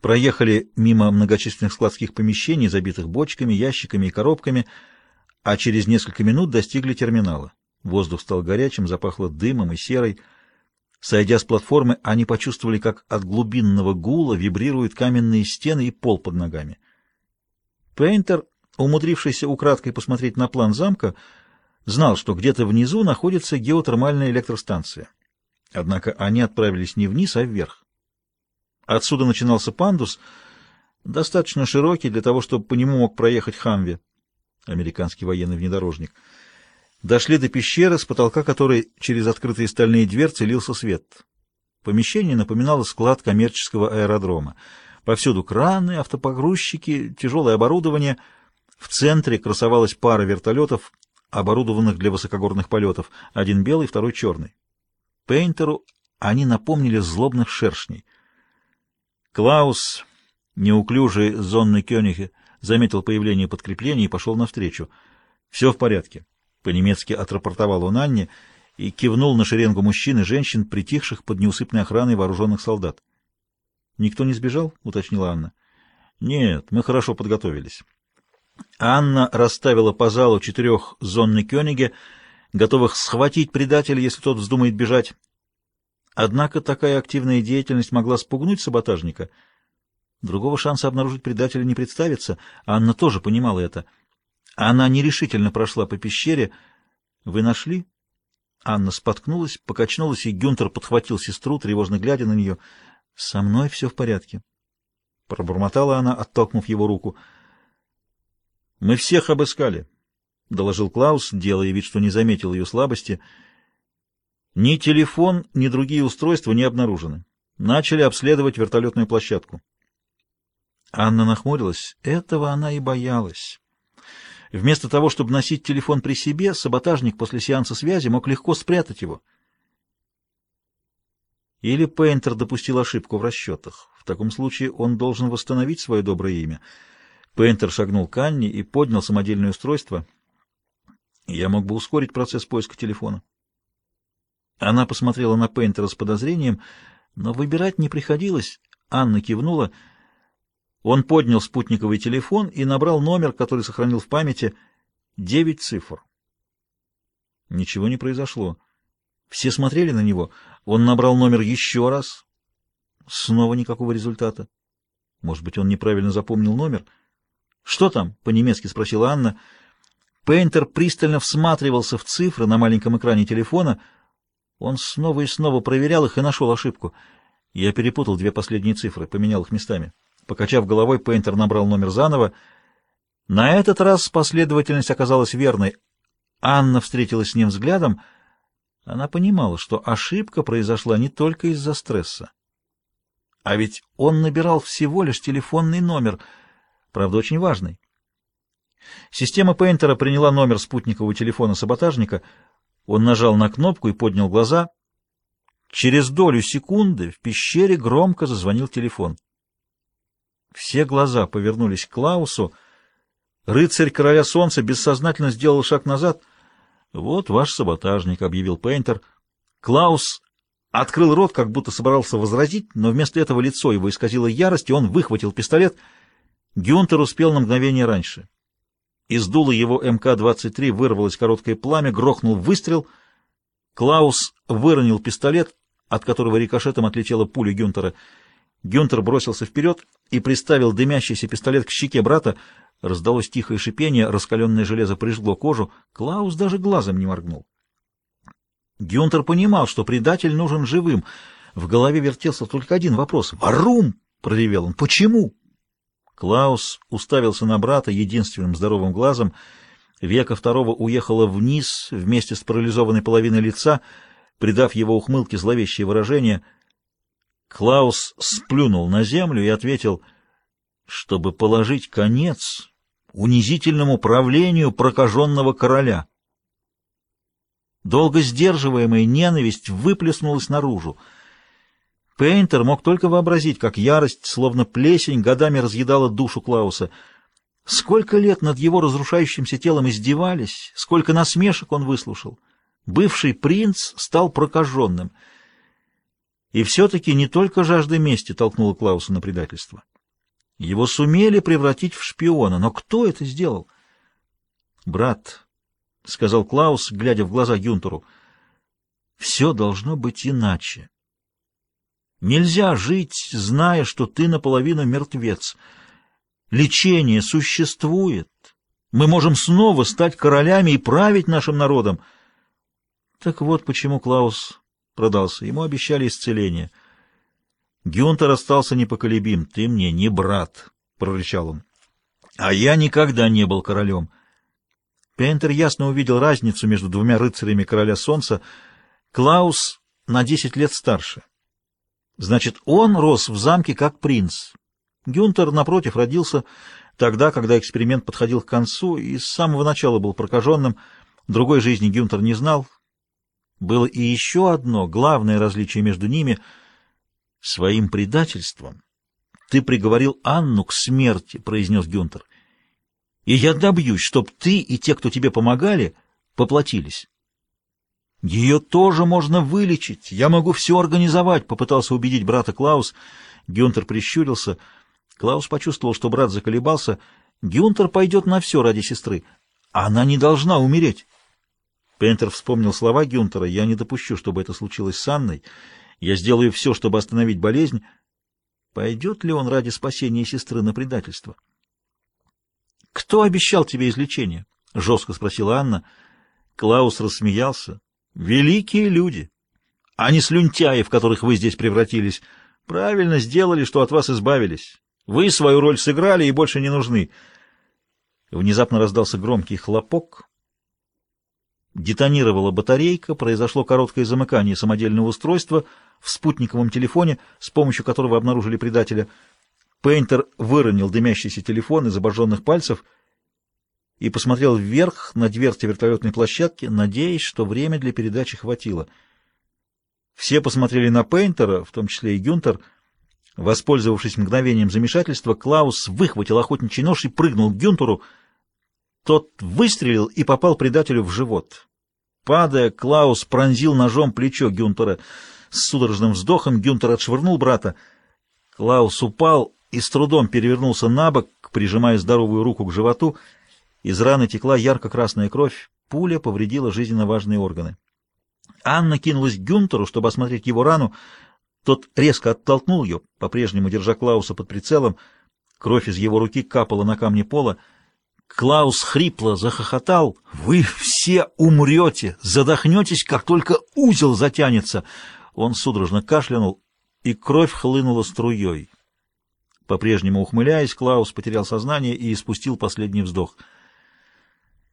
проехали мимо многочисленных складских помещений, забитых бочками, ящиками и коробками, а через несколько минут достигли терминала. Воздух стал горячим, запахло дымом и серой. Сойдя с платформы, они почувствовали, как от глубинного гула вибрируют каменные стены и пол под ногами. Пейнтер, умудрившийся украдкой посмотреть на план замка, знал, что где-то внизу находится геотермальная электростанция. Однако они отправились не вниз, а вверх. Отсюда начинался пандус, достаточно широкий для того, чтобы по нему мог проехать Хамви, американский военный внедорожник. Дошли до пещеры, с потолка которой через открытые стальные дверцы лился свет. Помещение напоминало склад коммерческого аэродрома. Повсюду краны, автопогрузчики, тяжелое оборудование. В центре красовалась пара вертолетов, оборудованных для высокогорных полетов, один белый, второй черный. Пейнтеру они напомнили злобных шершней. Клаус, неуклюжий зонный Кёнихе, заметил появление подкрепления и пошел навстречу. «Все в порядке», — по-немецки отрапортовал он Анне и кивнул на шеренгу мужчин и женщин, притихших под неусыпной охраной вооруженных солдат. «Никто не сбежал?» — уточнила Анна. «Нет, мы хорошо подготовились». Анна расставила по залу четырех зонны Кёниге, готовых схватить предателя, если тот вздумает бежать. Однако такая активная деятельность могла спугнуть саботажника. Другого шанса обнаружить предателя не представится, Анна тоже понимала это. Она нерешительно прошла по пещере. «Вы нашли?» Анна споткнулась, покачнулась, и Гюнтер подхватил сестру, тревожно глядя на нее. «Со мной все в порядке», — пробормотала она, оттолкнув его руку. «Мы всех обыскали», — доложил Клаус, делая вид, что не заметил ее слабости. «Ни телефон, ни другие устройства не обнаружены. Начали обследовать вертолетную площадку». Анна нахмурилась. Этого она и боялась. Вместо того, чтобы носить телефон при себе, саботажник после сеанса связи мог легко спрятать его. Или Пейнтер допустил ошибку в расчетах. В таком случае он должен восстановить свое доброе имя. Пейнтер шагнул к Анне и поднял самодельное устройство — я мог бы ускорить процесс поиска телефона. Она посмотрела на Пейнтера с подозрением, но выбирать не приходилось. Анна кивнула. Он поднял спутниковый телефон и набрал номер, который сохранил в памяти, девять цифр. Ничего не произошло. Все смотрели на него. Он набрал номер еще раз. Снова никакого результата. Может быть, он неправильно запомнил номер? «Что там?» — по-немецки спросила Анна. Пейнтер пристально всматривался в цифры на маленьком экране телефона. Он снова и снова проверял их и нашел ошибку. Я перепутал две последние цифры, поменял их местами. Покачав головой, Пейнтер набрал номер заново. На этот раз последовательность оказалась верной. Анна встретилась с ним взглядом. Она понимала, что ошибка произошла не только из-за стресса. А ведь он набирал всего лишь телефонный номер, правда, очень важный. Система Пейнтера приняла номер спутникового телефона саботажника. Он нажал на кнопку и поднял глаза. Через долю секунды в пещере громко зазвонил телефон. Все глаза повернулись к Клаусу. Рыцарь короля солнца бессознательно сделал шаг назад. «Вот ваш саботажник», — объявил Пейнтер. Клаус открыл рот, как будто собирался возразить, но вместо этого лицо его исказило ярость, и он выхватил пистолет. Гюнтер успел на мгновение раньше. Из дула его МК-23 вырвалось короткое пламя, грохнул выстрел. Клаус выронил пистолет, от которого рикошетом отлетела пуля Гюнтера. Гюнтер бросился вперед и приставил дымящийся пистолет к щеке брата. Раздалось тихое шипение, раскаленное железо прижгло кожу. Клаус даже глазом не моргнул. Гюнтер понимал, что предатель нужен живым. В голове вертелся только один вопрос. «Варум!» — проревел он. «Почему?» Клаус уставился на брата единственным здоровым глазом. Века второго уехала вниз вместе с парализованной половиной лица, придав его ухмылке зловещее выражение. Клаус сплюнул на землю и ответил, чтобы положить конец унизительному правлению прокаженного короля. Долго сдерживаемая ненависть выплеснулась наружу. Пейнтер мог только вообразить, как ярость, словно плесень, годами разъедала душу Клауса. Сколько лет над его разрушающимся телом издевались, сколько насмешек он выслушал. Бывший принц стал прокаженным. И все-таки не только жажда мести толкнула Клауса на предательство. Его сумели превратить в шпиона, но кто это сделал? «Брат», — сказал Клаус, глядя в глаза Гюнтеру, — «все должно быть иначе. Нельзя жить, зная, что ты наполовину мертвец. Лечение существует. Мы можем снова стать королями и править нашим народом». Так вот почему Клаус продался. Ему обещали исцеление. Гюнтер остался непоколебим. «Ты мне не брат», — прорычал он. «А я никогда не был королем». Пейнтер ясно увидел разницу между двумя рыцарями короля солнца. Клаус на десять лет старше. Значит, он рос в замке как принц. Гюнтер, напротив, родился тогда, когда эксперимент подходил к концу и с самого начала был прокаженным. Другой жизни Гюнтер не знал, было и еще одно главное различие между ними. Своим предательством ты приговорил Анну к смерти, произнес Гюнтер. И я добьюсь, чтоб ты и те, кто тебе помогали, поплатились. Ее тоже можно вылечить. Я могу все организовать, попытался убедить брата Клаус. Гюнтер прищурился. Клаус почувствовал, что брат заколебался. Гюнтер пойдет на все ради сестры. Она не должна умереть. Пентер вспомнил слова Гюнтера. «Я не допущу, чтобы это случилось с Анной. Я сделаю все, чтобы остановить болезнь. Пойдет ли он ради спасения сестры на предательство?» «Кто обещал тебе излечение?» — жестко спросила Анна. Клаус рассмеялся. «Великие люди! А не слюнтяи, в которых вы здесь превратились. Правильно сделали, что от вас избавились. Вы свою роль сыграли и больше не нужны». Внезапно раздался громкий хлопок. Детонировала батарейка, произошло короткое замыкание самодельного устройства в спутниковом телефоне, с помощью которого обнаружили предателя. Пейнтер выронил дымящийся телефон из обожженных пальцев и посмотрел вверх на дверцы вертолетной площадки, надеясь, что время для передачи хватило. Все посмотрели на Пейнтера, в том числе и Гюнтер. Воспользовавшись мгновением замешательства, Клаус выхватил охотничий нож и прыгнул к Гюнтеру. Тот выстрелил и попал предателю в живот. Падая, Клаус пронзил ножом плечо Гюнтера. С судорожным вздохом Гюнтер отшвырнул брата. Клаус упал и с трудом перевернулся на бок, прижимая здоровую руку к животу. Из раны текла ярко-красная кровь. Пуля повредила жизненно важные органы. Анна кинулась к Гюнтеру, чтобы осмотреть его рану. Тот резко оттолкнул ее, по-прежнему держа Клауса под прицелом. Кровь из его руки капала на камни пола. Клаус хрипло захохотал. «Вы все умрете, задохнетесь, как только узел затянется!» Он судорожно кашлянул, и кровь хлынула струей. По-прежнему ухмыляясь, Клаус потерял сознание и испустил последний вздох —